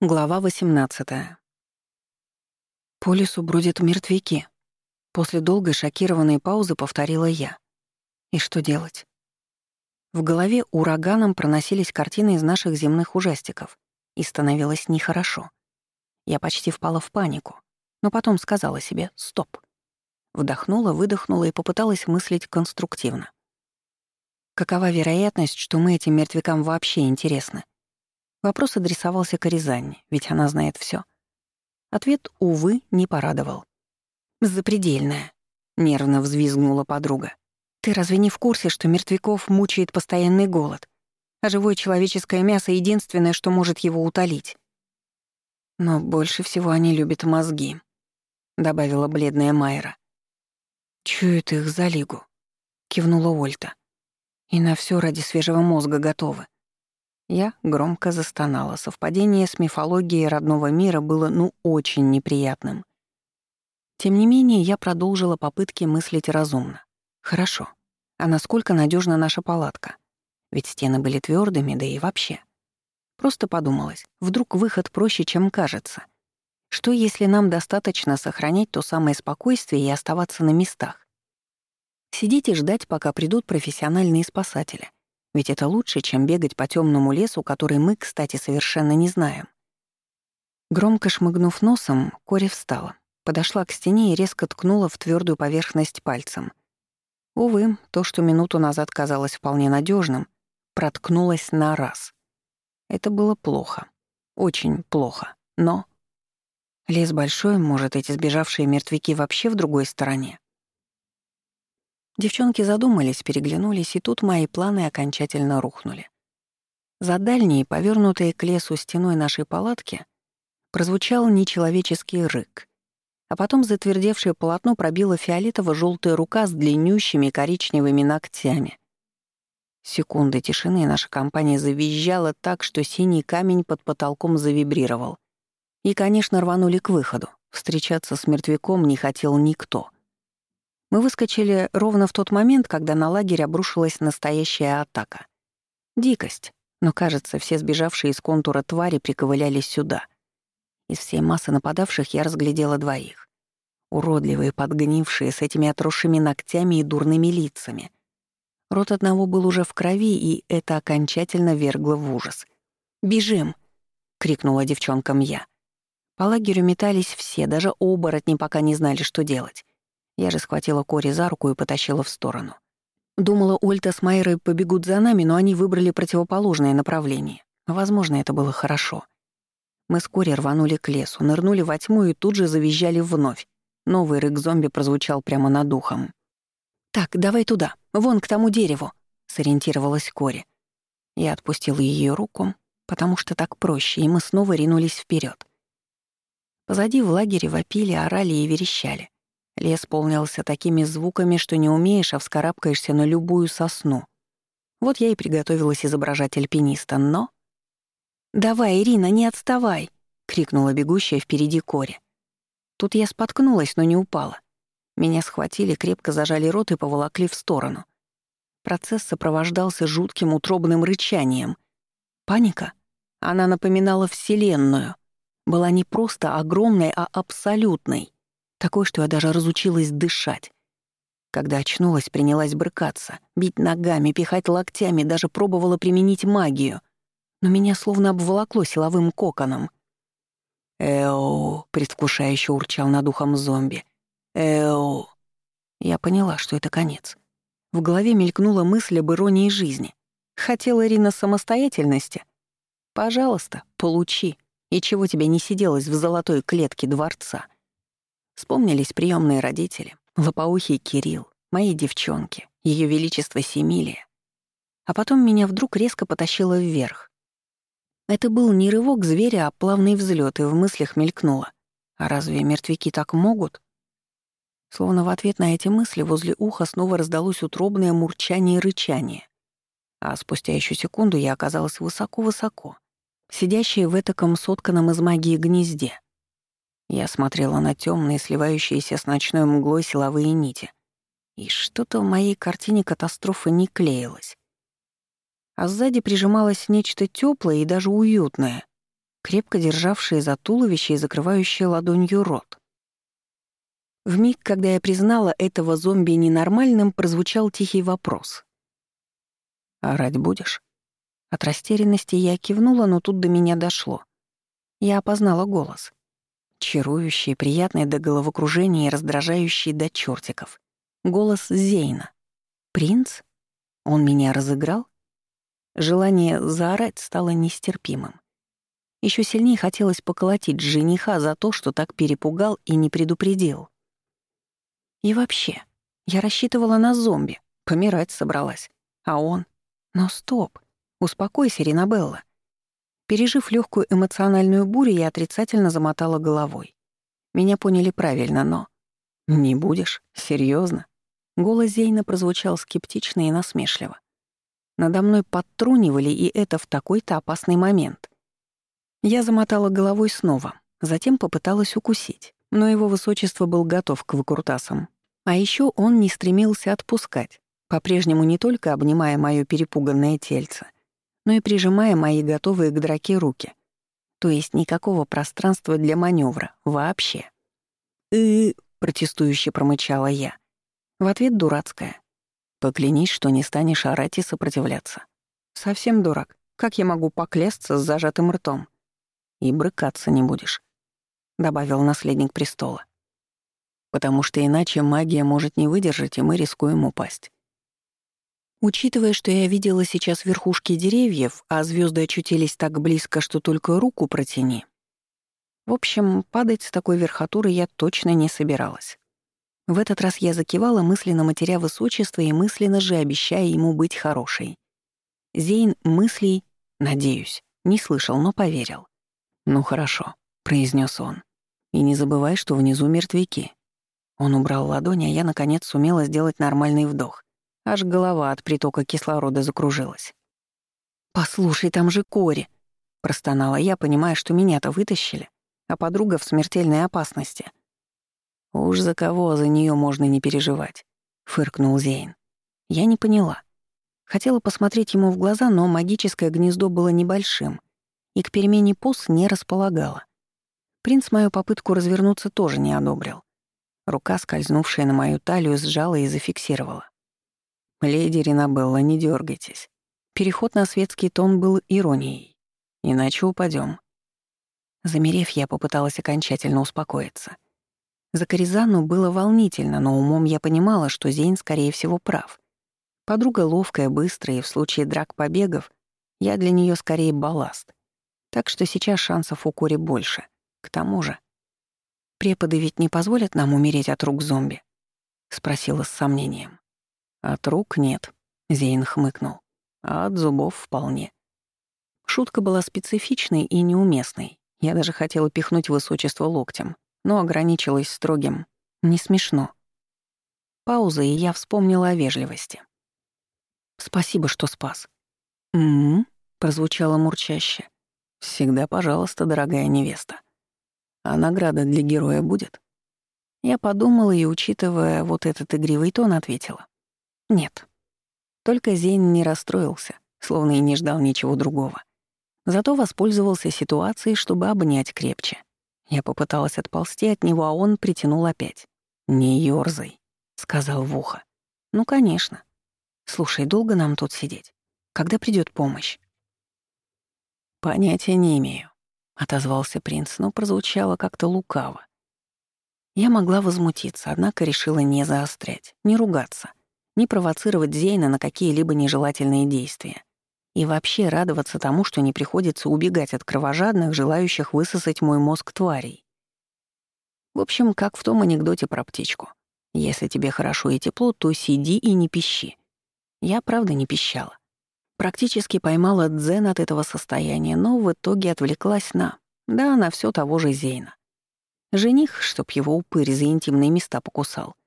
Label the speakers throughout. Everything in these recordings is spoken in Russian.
Speaker 1: Глава 18. По лесу бродят мертвяки. После долгой шокированной паузы повторила я. И что делать? В голове ураганом проносились картины из наших земных ужастиков, и становилось нехорошо. Я почти впала в панику, но потом сказала себе «стоп». Вдохнула, выдохнула и попыталась мыслить конструктивно. Какова вероятность, что мы этим мертвякам вообще интересны? Вопрос адресовался к Рязани, ведь она знает все. Ответ, увы, не порадовал. «Запредельная», — нервно взвизгнула подруга. «Ты разве не в курсе, что мертвяков мучает постоянный голод, а живое человеческое мясо — единственное, что может его утолить?» «Но больше всего они любят мозги», — добавила бледная Майра. «Чуют их за лигу», — кивнула Ольта. «И на все ради свежего мозга готовы. Я громко застонала. Совпадение с мифологией родного мира было ну очень неприятным. Тем не менее, я продолжила попытки мыслить разумно. Хорошо. А насколько надежна наша палатка? Ведь стены были твердыми, да и вообще. Просто подумалось, вдруг выход проще, чем кажется. Что если нам достаточно сохранять то самое спокойствие и оставаться на местах? Сидеть и ждать, пока придут профессиональные спасатели. Ведь это лучше, чем бегать по темному лесу, который мы, кстати, совершенно не знаем. Громко шмыгнув носом, Кори встала, подошла к стене и резко ткнула в твердую поверхность пальцем. Увы, то, что минуту назад казалось вполне надежным, проткнулось на раз. Это было плохо. Очень плохо. Но... Лес большой, может, эти сбежавшие мертвяки вообще в другой стороне. Девчонки задумались, переглянулись, и тут мои планы окончательно рухнули. За дальней, повернутой к лесу стеной нашей палатки, прозвучал нечеловеческий рык, а потом затвердевшее полотно пробила фиолетово-желтая рука с длиннющими коричневыми ногтями. Секунды тишины, наша компания завизжала так, что синий камень под потолком завибрировал. И, конечно, рванули к выходу. Встречаться с мертвяком не хотел никто — мы выскочили ровно в тот момент, когда на лагерь обрушилась настоящая атака. Дикость, но, кажется, все сбежавшие из контура твари приковылялись сюда. Из всей массы нападавших я разглядела двоих. Уродливые, подгнившие, с этими отросшими ногтями и дурными лицами. Рот одного был уже в крови, и это окончательно вергло в ужас. «Бежим!» — крикнула девчонкам я. По лагерю метались все, даже оборотни пока не знали, что делать. Я же схватила Кори за руку и потащила в сторону. Думала, Ольта с Майрой побегут за нами, но они выбрали противоположное направление. Возможно, это было хорошо. Мы с Кори рванули к лесу, нырнули во тьму и тут же завизжали вновь. Новый рык зомби прозвучал прямо над ухом. «Так, давай туда, вон к тому дереву», — сориентировалась Кори. Я отпустила ее руку, потому что так проще, и мы снова ринулись вперед. Позади в лагере вопили, орали и верещали. Лес полнился такими звуками, что не умеешь, а вскарабкаешься на любую сосну. Вот я и приготовилась изображать альпиниста, но... «Давай, Ирина, не отставай!» — крикнула бегущая впереди Кори. Тут я споткнулась, но не упала. Меня схватили, крепко зажали рот и поволокли в сторону. Процесс сопровождался жутким утробным рычанием. Паника? Она напоминала Вселенную. Была не просто огромной, а абсолютной. Такой, что я даже разучилась дышать. Когда очнулась, принялась брыкаться, бить ногами, пихать локтями, даже пробовала применить магию. Но меня словно обволокло силовым коконом. «Эу!» — предвкушающе урчал над ухом зомби. «Эу!» Я поняла, что это конец. В голове мелькнула мысль об иронии жизни. Хотела Ирина самостоятельности? Пожалуйста, получи. И чего тебе не сиделось в золотой клетке дворца?» Вспомнились приемные родители, лопоухий Кирилл, мои девчонки, Ее Величество Семилия. А потом меня вдруг резко потащило вверх. Это был не рывок зверя, а плавный взлет, и в мыслях мелькнуло. А разве мертвяки так могут? Словно в ответ на эти мысли возле уха снова раздалось утробное мурчание и рычание. А спустя еще секунду я оказалась высоко-высоко, сидящая в этаком сотканном из магии гнезде. Я смотрела на темные, сливающиеся с ночной мглой силовые нити. И что-то в моей картине катастрофы не клеилось. А сзади прижималось нечто теплое и даже уютное. крепко державшие за туловище и закрывающие ладонью рот. В миг, когда я признала этого зомби ненормальным, прозвучал тихий вопрос. «Орать будешь?» От растерянности я кивнула, но тут до меня дошло. Я опознала голос. Чарующий, приятный до головокружения и раздражающий до чертиков. Голос Зейна. «Принц? Он меня разыграл?» Желание заорать стало нестерпимым. Еще сильнее хотелось поколотить жениха за то, что так перепугал и не предупредил. И вообще, я рассчитывала на зомби, помирать собралась. А он? Но стоп, успокойся, Ринабелла. Пережив легкую эмоциональную бурю, я отрицательно замотала головой. Меня поняли правильно, но... «Не будешь? Серьезно? Голос Зейна прозвучал скептично и насмешливо. Надо мной подтрунивали, и это в такой-то опасный момент. Я замотала головой снова, затем попыталась укусить, но его высочество был готов к выкрутасам. А еще он не стремился отпускать, по-прежнему не только обнимая моё перепуганное тельце, но и прижимая мои готовые к драке руки. То есть никакого пространства для маневра вообще. «И...» — протестующе промычала я. В ответ дурацкая. «Поклянись, что не станешь орать и сопротивляться». «Совсем дурак. Как я могу поклясться с зажатым ртом?» и брыкаться не будешь», — добавил наследник престола. «Потому что иначе магия может не выдержать, и мы рискуем упасть». Учитывая, что я видела сейчас верхушки деревьев, а звезды очутились так близко, что только руку протяни. В общем, падать с такой верхотуры я точно не собиралась. В этот раз я закивала, мысленно матеря высочество и мысленно же обещая ему быть хорошей. Зейн мыслей, надеюсь, не слышал, но поверил. «Ну хорошо», — произнес он. «И не забывай, что внизу мертвяки». Он убрал ладони, а я, наконец, сумела сделать нормальный вдох. Аж голова от притока кислорода закружилась. «Послушай, там же Кори!» — простонала я, понимая, что меня-то вытащили, а подруга в смертельной опасности. «Уж за кого за нее можно не переживать», — фыркнул Зейн. Я не поняла. Хотела посмотреть ему в глаза, но магическое гнездо было небольшим, и к перемене поз не располагала. Принц мою попытку развернуться тоже не одобрил. Рука, скользнувшая на мою талию, сжала и зафиксировала. «Леди Ринабелла, не дергайтесь. Переход на светский тон был иронией. Иначе упадем. Замерев, я попыталась окончательно успокоиться. За Коризану было волнительно, но умом я понимала, что Зейн, скорее всего, прав. Подруга ловкая, быстрая, и в случае драк-побегов я для нее скорее балласт. Так что сейчас шансов у Кори больше. К тому же... «Преподы ведь не позволят нам умереть от рук зомби?» — спросила с сомнением. «От рук нет», — Зейн хмыкнул. «А от зубов вполне». Шутка была специфичной и неуместной. Я даже хотела пихнуть высочество локтем, но ограничилась строгим. Не смешно. Пауза, и я вспомнила о вежливости. «Спасибо, что спас». «М-м-м», прозвучало мурчаще. Всегда пожалуйста, дорогая невеста. А награда для героя будет? Я подумала и, учитывая вот этот игривый тон, ответила. Нет. Только Зейн не расстроился, словно и не ждал ничего другого. Зато воспользовался ситуацией, чтобы обнять крепче. Я попыталась отползти от него, а он притянул опять. «Не ёрзай», — сказал в ухо. «Ну, конечно. Слушай, долго нам тут сидеть? Когда придет помощь?» «Понятия не имею», — отозвался принц, но прозвучало как-то лукаво. Я могла возмутиться, однако решила не заострять, не ругаться, не провоцировать Зейна на какие-либо нежелательные действия и вообще радоваться тому, что не приходится убегать от кровожадных, желающих высосать мой мозг тварей. В общем, как в том анекдоте про птичку. Если тебе хорошо и тепло, то сиди и не пищи. Я, правда, не пищала. Практически поймала дзен от этого состояния, но в итоге отвлеклась на... Да, на все того же Зейна. Жених, чтоб его упырь за интимные места покусал.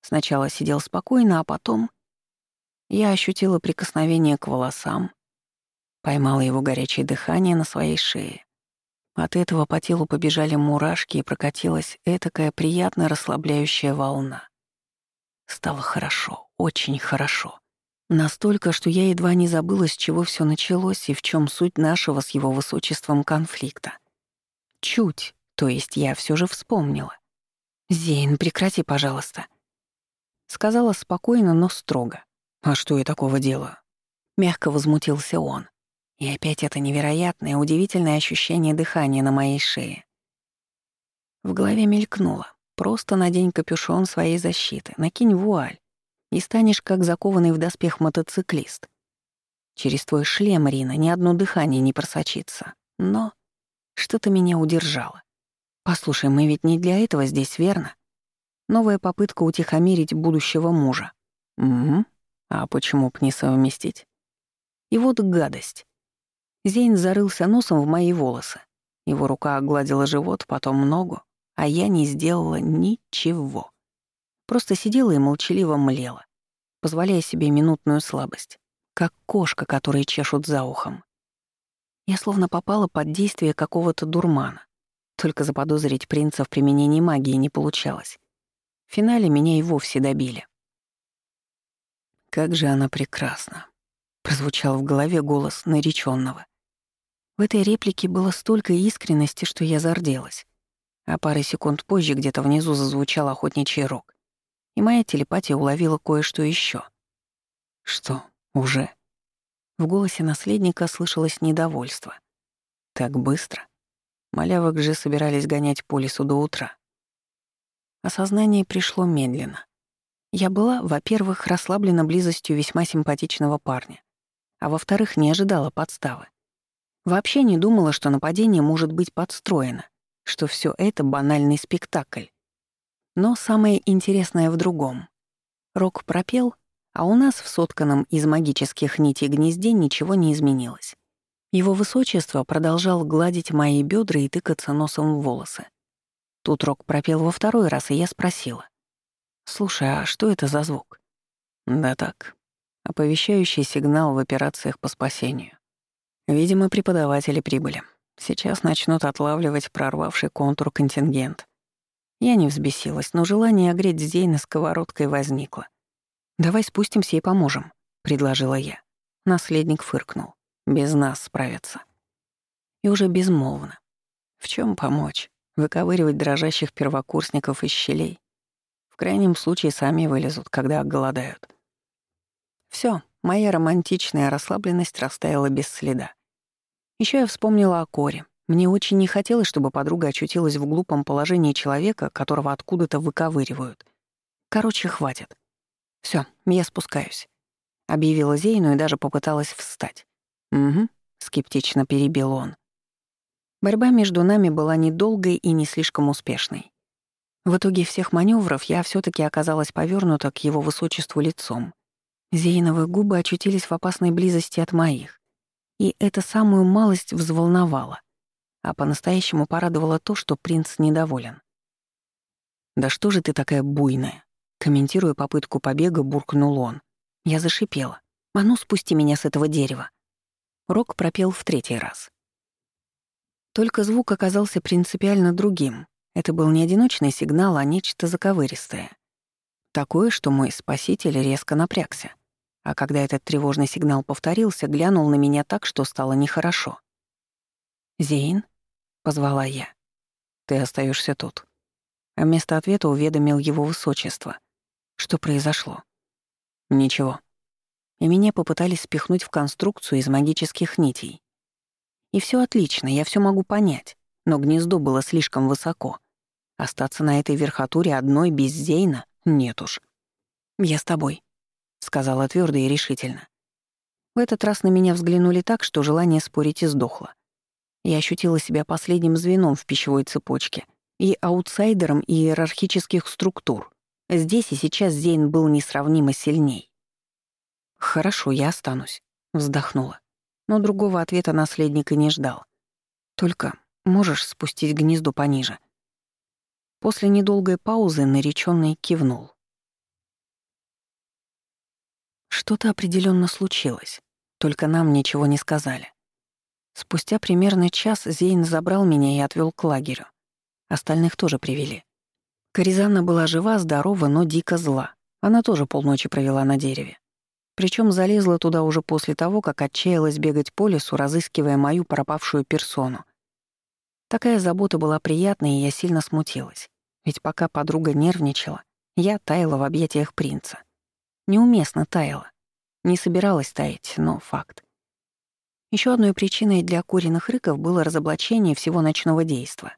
Speaker 1: Сначала сидел спокойно, а потом... Я ощутила прикосновение к волосам, поймала его горячее дыхание на своей шее. От этого по телу побежали мурашки и прокатилась этакая приятная расслабляющая волна. Стало хорошо, очень хорошо. Настолько, что я едва не забыла, с чего все началось и в чем суть нашего с его высочеством конфликта. Чуть, то есть я все же вспомнила. «Зейн, прекрати, пожалуйста», — сказала спокойно, но строго. «А что я такого делаю?» Мягко возмутился он. И опять это невероятное, удивительное ощущение дыхания на моей шее. В голове мелькнуло. Просто надень капюшон своей защиты, накинь вуаль, и станешь как закованный в доспех мотоциклист. Через твой шлем, Рина, ни одно дыхание не просочится. Но что-то меня удержало. Послушай, мы ведь не для этого здесь, верно? Новая попытка утихомирить будущего мужа. Угу. А почему б не совместить? И вот гадость. Зейн зарылся носом в мои волосы. Его рука огладила живот, потом ногу, а я не сделала ничего. Просто сидела и молчаливо млела, позволяя себе минутную слабость, как кошка, которая чешут за ухом. Я словно попала под действие какого-то дурмана. Только заподозрить принца в применении магии не получалось. В финале меня и вовсе добили. «Как же она прекрасна!» — прозвучал в голове голос нареченного. В этой реплике было столько искренности, что я зарделась. А пары секунд позже где-то внизу зазвучал охотничий рог и моя телепатия уловила кое-что еще. «Что, уже?» В голосе наследника слышалось недовольство. «Так быстро?» Малявок же собирались гонять по лесу до утра. Осознание пришло медленно. Я была, во-первых, расслаблена близостью весьма симпатичного парня, а во-вторых, не ожидала подставы. Вообще не думала, что нападение может быть подстроено, что все это банальный спектакль. Но самое интересное в другом. Рок пропел, а у нас в сотканном из магических нитей гнезде ничего не изменилось. Его высочество продолжал гладить мои бедра и тыкаться носом в волосы. Тут Рок пропел во второй раз, и я спросила. «Слушай, а что это за звук?» «Да так. Оповещающий сигнал в операциях по спасению. Видимо, преподаватели прибыли. Сейчас начнут отлавливать прорвавший контур контингент. Я не взбесилась, но желание огреть Зейна сковородкой возникло. «Давай спустимся и поможем», — предложила я. Наследник фыркнул. «Без нас справятся». И уже безмолвно. В чем помочь? Выковыривать дрожащих первокурсников из щелей? В крайнем случае сами вылезут, когда голодают. Все, моя романтичная расслабленность растаяла без следа. Еще я вспомнила о Коре, мне очень не хотелось, чтобы подруга очутилась в глупом положении человека, которого откуда-то выковыривают. Короче, хватит. Все, я спускаюсь. Объявила Зейну и даже попыталась встать. «Угу», — скептично перебил он. Борьба между нами была недолгой и не слишком успешной. В итоге всех маневров я все таки оказалась повернута к его высочеству лицом. Зейновые губы очутились в опасной близости от моих. И это самую малость взволновало а по-настоящему порадовало то, что принц недоволен. «Да что же ты такая буйная?» Комментируя попытку побега, буркнул он. Я зашипела. «А ну, спусти меня с этого дерева!» Рок пропел в третий раз. Только звук оказался принципиально другим. Это был не одиночный сигнал, а нечто заковыристое. Такое, что мой спаситель резко напрягся. А когда этот тревожный сигнал повторился, глянул на меня так, что стало нехорошо. «Зейн?» — позвала я. «Ты остаешься тут». А вместо ответа уведомил его высочество. Что произошло? Ничего. И меня попытались спихнуть в конструкцию из магических нитей. И все отлично, я все могу понять, но гнездо было слишком высоко. Остаться на этой верхотуре одной без Зейна нет уж. «Я с тобой», — сказала твердо и решительно. В этот раз на меня взглянули так, что желание спорить издохло. Я ощутила себя последним звеном в пищевой цепочке и аутсайдером иерархических структур. Здесь и сейчас Зейн был несравнимо сильней. «Хорошо, я останусь», — вздохнула. Но другого ответа наследник и не ждал. «Только можешь спустить гнездо пониже?» После недолгой паузы нареченный кивнул. Что-то определенно случилось, только нам ничего не сказали. Спустя примерно час Зейн забрал меня и отвел к лагерю. Остальных тоже привели. Коризанна была жива, здорова, но дико зла. Она тоже полночи провела на дереве. Причем залезла туда уже после того, как отчаялась бегать по лесу, разыскивая мою пропавшую персону. Такая забота была приятной, и я сильно смутилась. Ведь пока подруга нервничала, я таяла в объятиях принца. Неуместно таяла. Не собиралась таять, но факт. Еще одной причиной для куриных рыков было разоблачение всего ночного действа.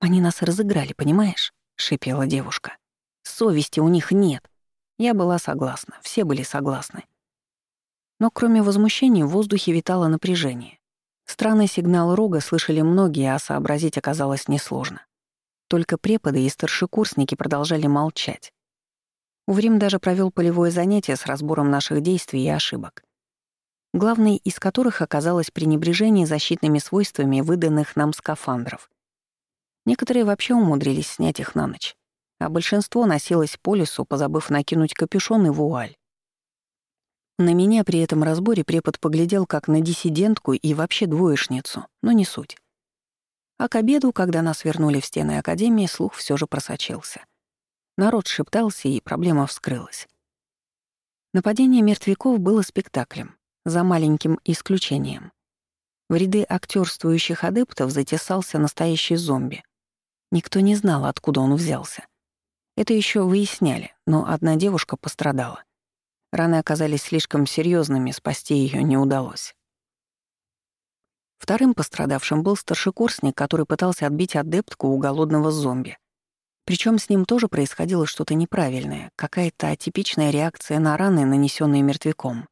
Speaker 1: «Они нас разыграли, понимаешь?» — шипела девушка. «Совести у них нет». Я была согласна, все были согласны. Но кроме возмущения в воздухе витало напряжение. Странный сигнал рога слышали многие, а сообразить оказалось несложно. Только преподы и старшекурсники продолжали молчать. Уврим даже провел полевое занятие с разбором наших действий и ошибок. Главной из которых оказалось пренебрежение защитными свойствами выданных нам скафандров. Некоторые вообще умудрились снять их на ночь, а большинство носилось по лесу, позабыв накинуть капюшон и вуаль. На меня при этом разборе препод поглядел как на диссидентку и вообще двоечницу, но не суть. А к обеду, когда нас вернули в стены Академии, слух все же просочился. Народ шептался, и проблема вскрылась. Нападение мертвяков было спектаклем, за маленьким исключением. В ряды актерствующих адептов затесался настоящий зомби. Никто не знал, откуда он взялся. Это еще выясняли, но одна девушка пострадала — Раны оказались слишком серьезными, спасти ее не удалось. Вторым пострадавшим был старшекурсник, который пытался отбить адептку у голодного зомби. Причем с ним тоже происходило что-то неправильное, какая-то атипичная реакция на раны, нанесенные мертвяком.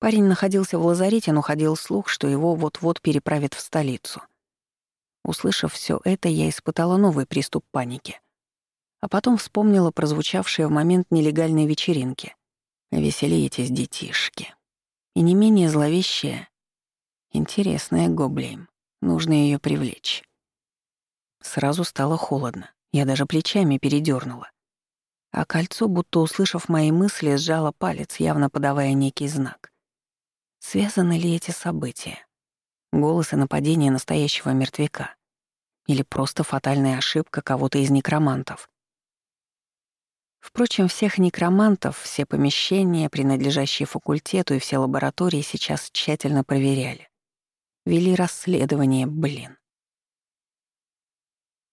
Speaker 1: Парень находился в лазарете, но ходил слух, что его вот-вот переправят в столицу. Услышав все это, я испытала новый приступ паники. А потом вспомнила прозвучавшее в момент нелегальной вечеринки — Веселитесь, детишки. И не менее зловещая, интересная гоблейм. Нужно ее привлечь. Сразу стало холодно. Я даже плечами передернула. А кольцо, будто услышав мои мысли, сжало палец, явно подавая некий знак. Связаны ли эти события? Голос и нападение настоящего мертвяка? Или просто фатальная ошибка кого-то из некромантов? Впрочем, всех некромантов, все помещения, принадлежащие факультету и все лаборатории сейчас тщательно проверяли. Вели расследование, блин.